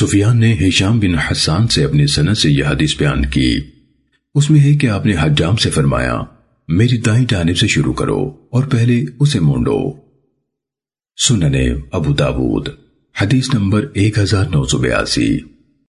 سفیان نے ہشام بن حسان سے اپنی سنت سے یہ حدیث بیان کی۔ اس میں ہے کہ آپ نے حجام سے فرمایا، میری دائیں جانب سے شروع کرو اور پہلے اسے مونڈو۔ سننے ابو داود، حدیث نمبر ایک ہزار نو سو بیاسی۔